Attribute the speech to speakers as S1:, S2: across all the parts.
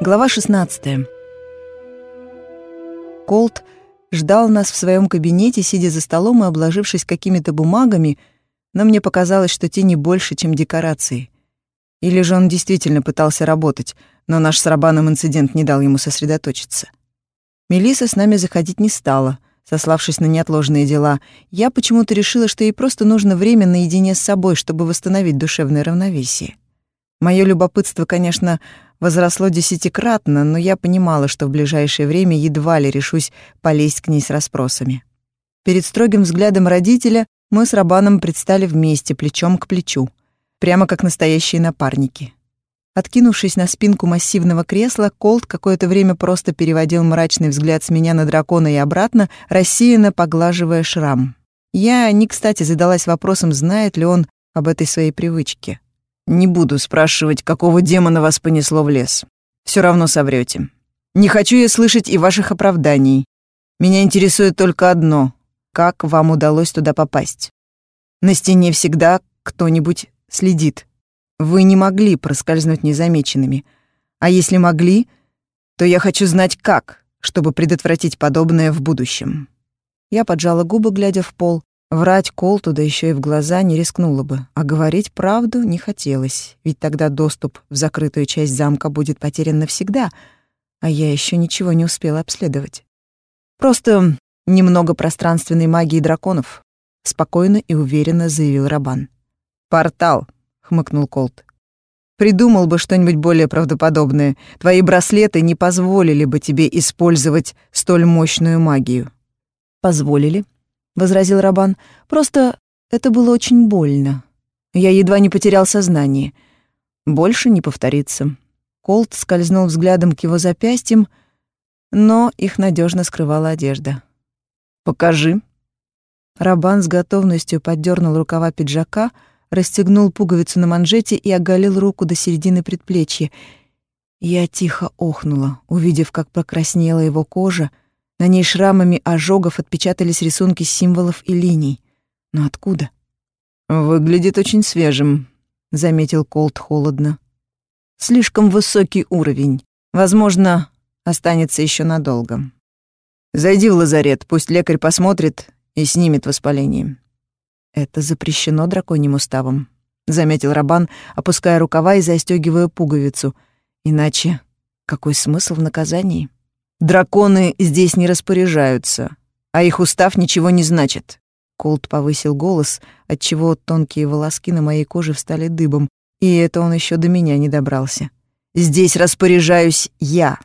S1: Глава 16. Колт ждал нас в своем кабинете, сидя за столом и обложившись какими-то бумагами, но мне показалось, что те не больше, чем декорации. Или же он действительно пытался работать, но наш с Рабаном инцидент не дал ему сосредоточиться. Мелиса с нами заходить не стала, сославшись на неотложные дела. Я почему-то решила, что ей просто нужно время наедине с собой, чтобы восстановить душевное равновесие. Моё любопытство, конечно, возросло десятикратно, но я понимала, что в ближайшее время едва ли решусь полезть к ней с расспросами. Перед строгим взглядом родителя мы с Рабаном предстали вместе, плечом к плечу, прямо как настоящие напарники. Откинувшись на спинку массивного кресла, Колт какое-то время просто переводил мрачный взгляд с меня на дракона и обратно, рассеянно поглаживая шрам. Я не кстати задалась вопросом, знает ли он об этой своей привычке. Не буду спрашивать, какого демона вас понесло в лес. Все равно соврете. Не хочу я слышать и ваших оправданий. Меня интересует только одно — как вам удалось туда попасть? На стене всегда кто-нибудь следит. Вы не могли проскользнуть незамеченными. А если могли, то я хочу знать как, чтобы предотвратить подобное в будущем. Я поджала губы, глядя в пол, Врать Колту, да еще и в глаза, не рискнула бы, а говорить правду не хотелось, ведь тогда доступ в закрытую часть замка будет потерян навсегда, а я еще ничего не успела обследовать. Просто немного пространственной магии драконов, спокойно и уверенно заявил Рабан. «Портал», — хмыкнул Колт. «Придумал бы что-нибудь более правдоподобное. Твои браслеты не позволили бы тебе использовать столь мощную магию». «Позволили», — возразил Рабан. «Просто это было очень больно. Я едва не потерял сознание. Больше не повторится». Колт скользнул взглядом к его запястьям, но их надежно скрывала одежда. «Покажи». Рабан с готовностью поддернул рукава пиджака, расстегнул пуговицу на манжете и оголил руку до середины предплечья. Я тихо охнула, увидев, как покраснела его кожа, на ней шрамами ожогов отпечатались рисунки символов и линий. Но откуда? «Выглядит очень свежим», — заметил Колт холодно. «Слишком высокий уровень. Возможно, останется еще надолго. Зайди в лазарет, пусть лекарь посмотрит и снимет воспаление». «Это запрещено драконьим уставом», — заметил Рабан, опуская рукава и застегивая пуговицу. «Иначе какой смысл в наказании?» Драконы здесь не распоряжаются, а их устав ничего не значит. Колт повысил голос, отчего тонкие волоски на моей коже встали дыбом, и это он еще до меня не добрался. Здесь распоряжаюсь я.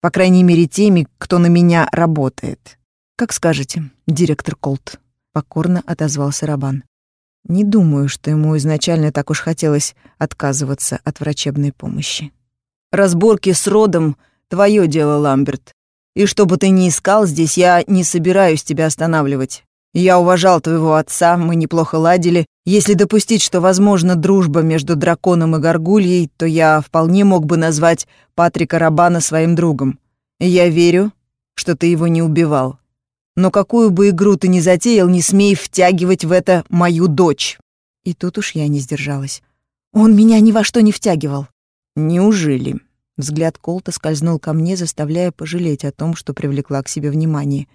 S1: По крайней мере, теми, кто на меня работает. Как скажете, директор Колт, покорно отозвался Рабан. Не думаю, что ему изначально так уж хотелось отказываться от врачебной помощи. Разборки с родом Твое дело, Ламберт. И что бы ты ни искал здесь, я не собираюсь тебя останавливать. Я уважал твоего отца, мы неплохо ладили. Если допустить, что возможна дружба между драконом и горгульей, то я вполне мог бы назвать Патрика Рабана своим другом. Я верю, что ты его не убивал. Но какую бы игру ты ни затеял, не смей втягивать в это мою дочь. И тут уж я не сдержалась. Он меня ни во что не втягивал. Неужели? Взгляд Колта скользнул ко мне, заставляя пожалеть о том, что привлекла к себе внимание.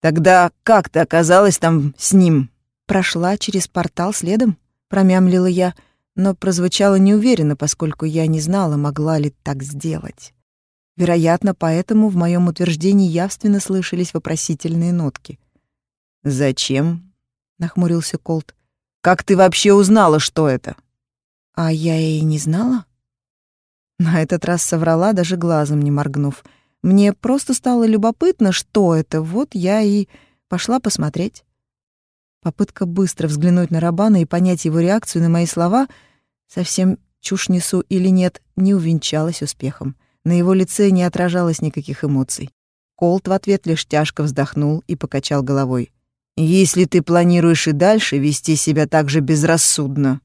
S1: «Тогда как ты оказалась там с ним?» «Прошла через портал следом», — промямлила я, но прозвучало неуверенно, поскольку я не знала, могла ли так сделать. Вероятно, поэтому в моем утверждении явственно слышались вопросительные нотки. «Зачем?» — нахмурился Колт. «Как ты вообще узнала, что это?» «А я и не знала», на этот раз соврала, даже глазом не моргнув. Мне просто стало любопытно, что это, вот я и пошла посмотреть. Попытка быстро взглянуть на Рабана и понять его реакцию на мои слова, совсем чушь несу или нет, не увенчалась успехом. На его лице не отражалось никаких эмоций. Колт в ответ лишь тяжко вздохнул и покачал головой. «Если ты планируешь и дальше вести себя так же безрассудно,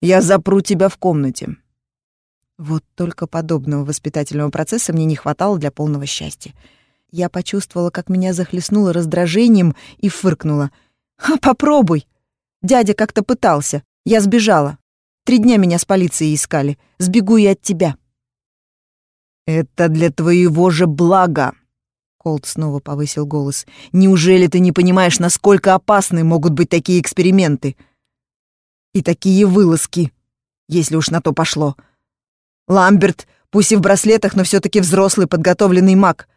S1: я запру тебя в комнате. Вот только подобного воспитательного процесса мне не хватало для полного счастья. Я почувствовала, как меня захлестнуло раздражением и фыркнула. «А, попробуй! Дядя как-то пытался. Я сбежала. Три дня меня с полицией искали. Сбегу и от тебя». «Это для твоего же блага!» Колт снова повысил голос. «Неужели ты не понимаешь, насколько опасны могут быть такие эксперименты? И такие вылазки, если уж на то пошло. Ламберт, пусть и в браслетах, но все таки взрослый подготовленный маг.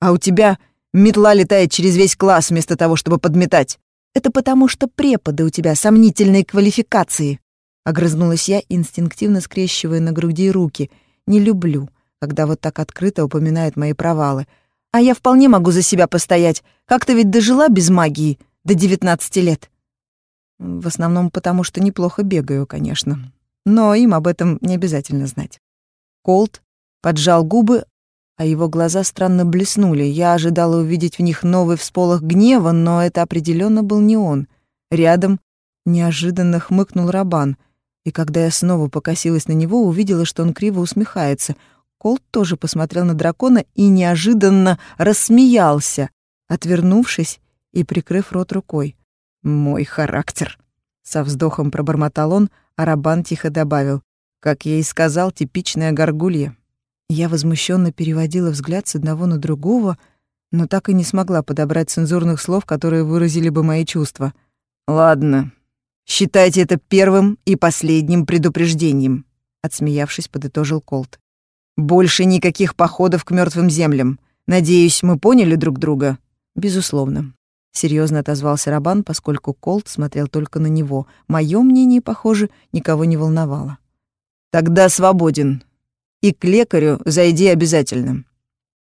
S1: А у тебя метла летает через весь класс вместо того, чтобы подметать. Это потому, что преподы у тебя сомнительной квалификации. Огрызнулась я, инстинктивно скрещивая на груди руки. Не люблю, когда вот так открыто упоминают мои провалы. А я вполне могу за себя постоять. Как-то ведь дожила без магии до 19 лет. В основном потому, что неплохо бегаю, конечно. Но им об этом не обязательно знать. Колт поджал губы, а его глаза странно блеснули. Я ожидала увидеть в них новый всполох гнева, но это определенно был не он. Рядом неожиданно хмыкнул Рабан — и когда я снова покосилась на него, увидела, что он криво усмехается. Колт тоже посмотрел на дракона и неожиданно рассмеялся, отвернувшись и прикрыв рот рукой. «Мой характер!» Со вздохом пробормотал он, а Рабан тихо добавил. «Как я и сказал, типичная горгулья». Я возмущенно переводила взгляд с одного на другого, но так и не смогла подобрать цензурных слов, которые выразили бы мои чувства. «Ладно, Считайте это первым и последним предупреждением, отсмеявшись, подытожил Колт. Больше никаких походов к мертвым землям. Надеюсь, мы поняли друг друга. Безусловно. Серьезно отозвался Рабан, поскольку Колт смотрел только на него. Мое мнение, похоже, никого не волновало. Тогда свободен. И к лекарю зайди обязательно.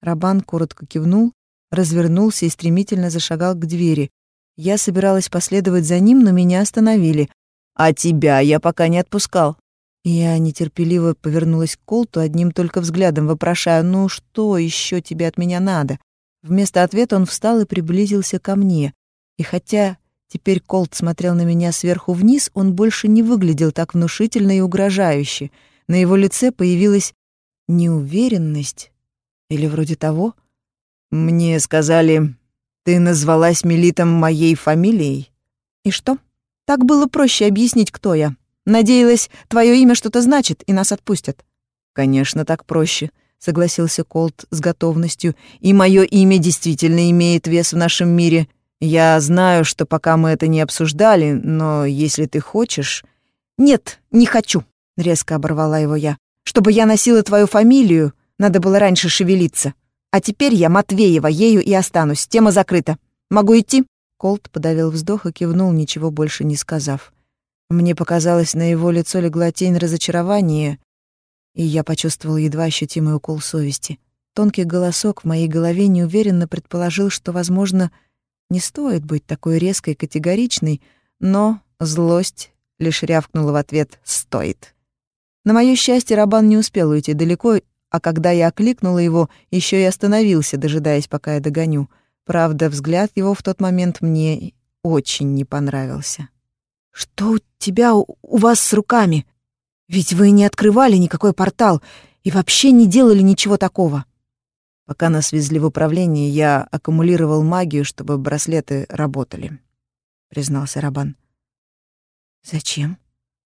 S1: Рабан коротко кивнул, развернулся и стремительно зашагал к двери, я собиралась последовать за ним, но меня остановили. «А тебя я пока не отпускал». Я нетерпеливо повернулась к Колту, одним только взглядом вопрошая, «Ну что еще тебе от меня надо?» Вместо ответа он встал и приблизился ко мне. И хотя теперь Колт смотрел на меня сверху вниз, он больше не выглядел так внушительно и угрожающе. На его лице появилась неуверенность. Или вроде того. «Мне сказали, ты назвалась Мелитом моей фамилией? И что? Так было проще объяснить, кто я. Надеялась, твое имя что-то значит, и нас отпустят. Конечно, так проще, согласился Колт с готовностью. И мое имя действительно имеет вес в нашем мире. Я знаю, что пока мы это не обсуждали, но если ты хочешь... Нет, не хочу, резко оборвала его я. Чтобы я носила твою фамилию, надо было раньше шевелиться. А теперь я Матвеева, ею и останусь. Тема закрыта. Могу идти?» Колт подавил вздох и кивнул, ничего больше не сказав. Мне показалось, на его лицо легла тень разочарования, и я почувствовал едва ощутимый укол совести. Тонкий голосок в моей голове неуверенно предположил, что, возможно, не стоит быть такой резкой и категоричной, но злость лишь рявкнула в ответ «стоит». На моё счастье, Рабан не успел уйти далеко а когда я окликнула его, еще и остановился, дожидаясь, пока я догоню. Правда, взгляд его в тот момент мне очень не понравился. «Что у тебя у, у вас с руками? Ведь вы не открывали никакой портал и вообще не делали ничего такого». Пока нас везли в управление, я аккумулировал магию, чтобы браслеты работали, признался Рабан. Зачем?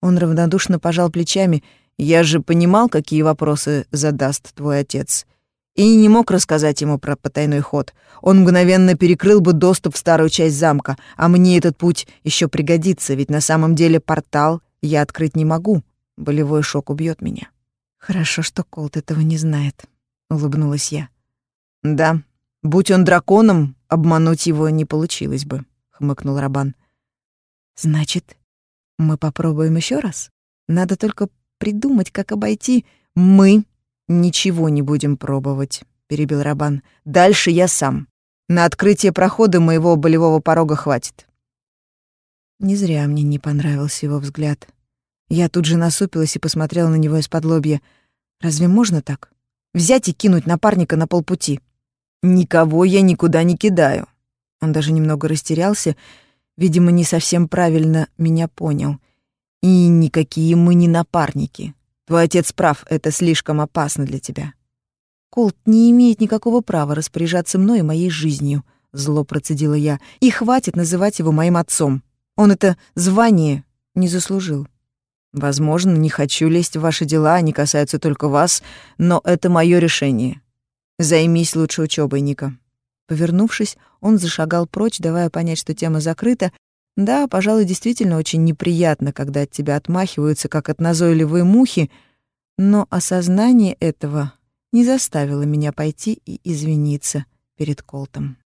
S1: Он равнодушно пожал плечами я же понимал, какие вопросы задаст твой отец. И не мог рассказать ему про потайной ход. Он мгновенно перекрыл бы доступ в старую часть замка, а мне этот путь еще пригодится, ведь на самом деле портал я открыть не могу. Болевой шок убьет меня. Хорошо, что Колт этого не знает, улыбнулась я. Да, будь он драконом, обмануть его не получилось бы, хмыкнул Рабан. Значит, мы попробуем еще раз? Надо только придумать, как обойти. Мы ничего не будем пробовать, перебил Рабан. Дальше я сам. На открытие прохода моего болевого порога хватит. Не зря мне не понравился его взгляд. Я тут же насупилась и посмотрела на него из-под лобья. Разве можно так? Взять и кинуть напарника на полпути? Никого я никуда не кидаю. Он даже немного растерялся, видимо, не совсем правильно меня понял. И никакие мы не напарники. Твой отец прав, это слишком опасно для тебя. Колт не имеет никакого права распоряжаться мной и моей жизнью, зло процедила я. И хватит называть его моим отцом. Он это звание не заслужил. Возможно, не хочу лезть в ваши дела, они касаются только вас, но это мое решение. Займись лучше учебой, Ника. Повернувшись, он зашагал прочь, давая понять, что тема закрыта. Да, пожалуй, действительно очень неприятно, когда от тебя отмахиваются, как от назойливой мухи, но осознание этого не заставило меня пойти и извиниться перед Колтом.